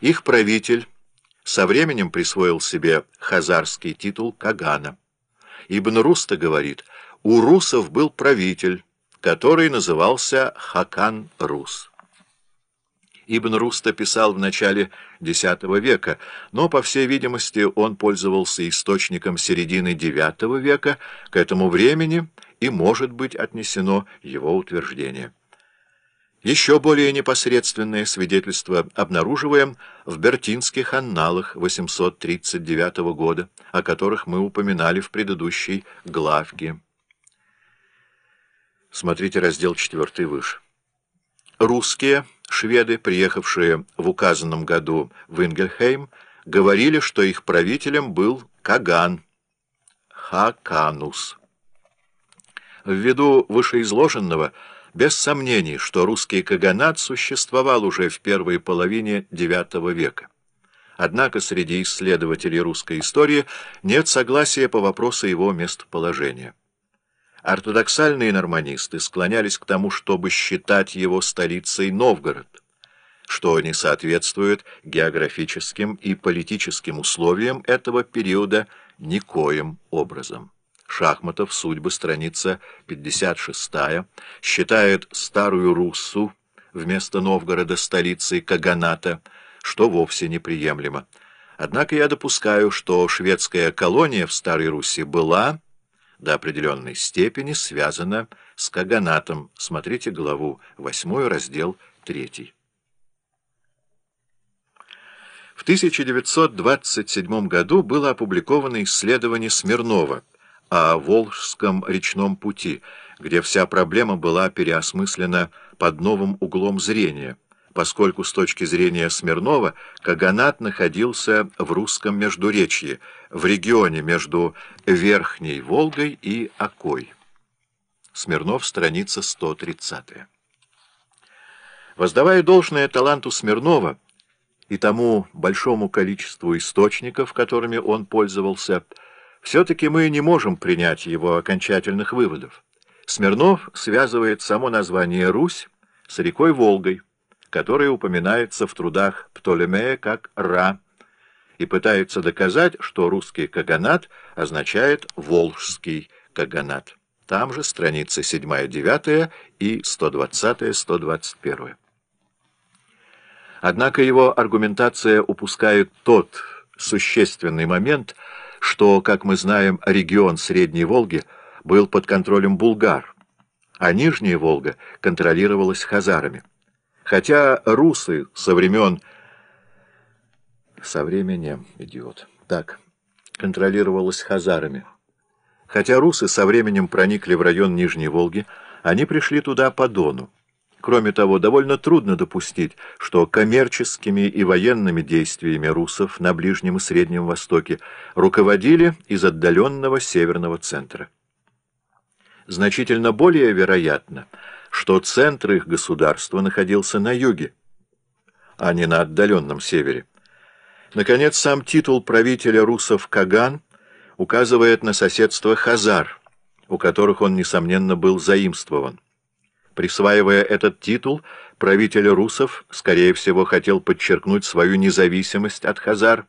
Их правитель со временем присвоил себе хазарский титул Кагана. Ибн Руста говорит, у русов был правитель, который назывался Хакан Рус. Ибн Руста писал в начале X века, но, по всей видимости, он пользовался источником середины IX века, к этому времени и может быть отнесено его утверждение. Еще более непосредственное свидетельство обнаруживаем в Бертинских анналах 839 года, о которых мы упоминали в предыдущей главке. Смотрите раздел 4 выше. Русские, шведы, приехавшие в указанном году в Ингельхейм, говорили, что их правителем был Каган, Хаканус. Ввиду вышеизложенного, без сомнений, что русский каганат существовал уже в первой половине IX века. Однако среди исследователей русской истории нет согласия по вопросу его местоположения. Ортодоксальные норманисты склонялись к тому, чтобы считать его столицей Новгород, что не соответствует географическим и политическим условиям этого периода никоим образом. Шахматов, судьбы, страница 56 считает Старую Руссу вместо Новгорода столицей Каганата, что вовсе неприемлемо. Однако я допускаю, что шведская колония в Старой Руси была до определенной степени связана с Каганатом. Смотрите главу 8, раздел 3. В 1927 году было опубликовано исследование Смирнова о Волжском речном пути, где вся проблема была переосмыслена под новым углом зрения, поскольку с точки зрения Смирнова Каганат находился в русском Междуречье, в регионе между Верхней Волгой и Окой. Смирнов, страница 130. Воздавая должное таланту Смирнова и тому большому количеству источников, которыми он пользовался, все-таки мы не можем принять его окончательных выводов. Смирнов связывает само название «Русь» с рекой Волгой, которая упоминается в трудах Птолемея как «Ра», и пытается доказать, что русский каганат означает «волжский каганат». Там же страницы 7-9 и 120-121. Однако его аргументация упускает тот существенный момент, что, как мы знаем, регион Средней Волги был под контролем булгар, а Нижняя Волга контролировалась хазарами. Хотя русы со времен... Со временем, идиот. Так, контролировалась хазарами. Хотя русы со временем проникли в район Нижней Волги, они пришли туда по Дону. Кроме того, довольно трудно допустить, что коммерческими и военными действиями русов на Ближнем и Среднем Востоке руководили из отдаленного северного центра. Значительно более вероятно, что центр их государства находился на юге, а не на отдаленном севере. Наконец, сам титул правителя русов Каган указывает на соседство Хазар, у которых он, несомненно, был заимствован. Присваивая этот титул, правитель русов, скорее всего, хотел подчеркнуть свою независимость от хазар,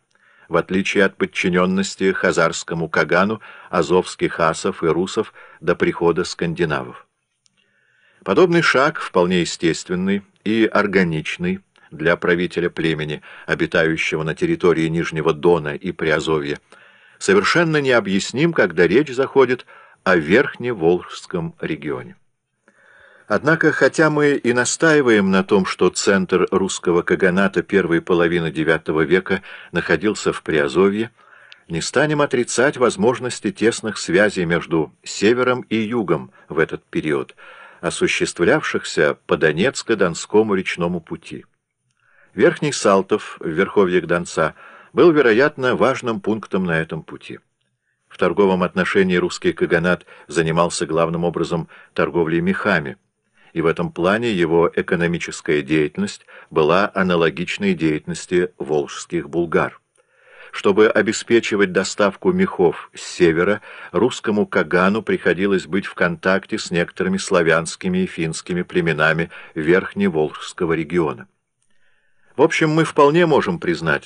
в отличие от подчиненности хазарскому Кагану, азовских асов и русов до прихода скандинавов. Подобный шаг, вполне естественный и органичный для правителя племени, обитающего на территории Нижнего Дона и Приазовья, совершенно необъясним, когда речь заходит о Верхневолжском регионе. Однако, хотя мы и настаиваем на том, что центр русского каганата первой половины IX века находился в Приазовье, не станем отрицать возможности тесных связей между севером и югом в этот период, осуществлявшихся по Донецко-Донскому речному пути. Верхний Салтов в верховьях Донца был, вероятно, важным пунктом на этом пути. В торговом отношении русский каганат занимался главным образом торговлей мехами, и в этом плане его экономическая деятельность была аналогичной деятельности волжских булгар. Чтобы обеспечивать доставку мехов с севера, русскому Кагану приходилось быть в контакте с некоторыми славянскими и финскими племенами Верхневолжского региона. В общем, мы вполне можем признать,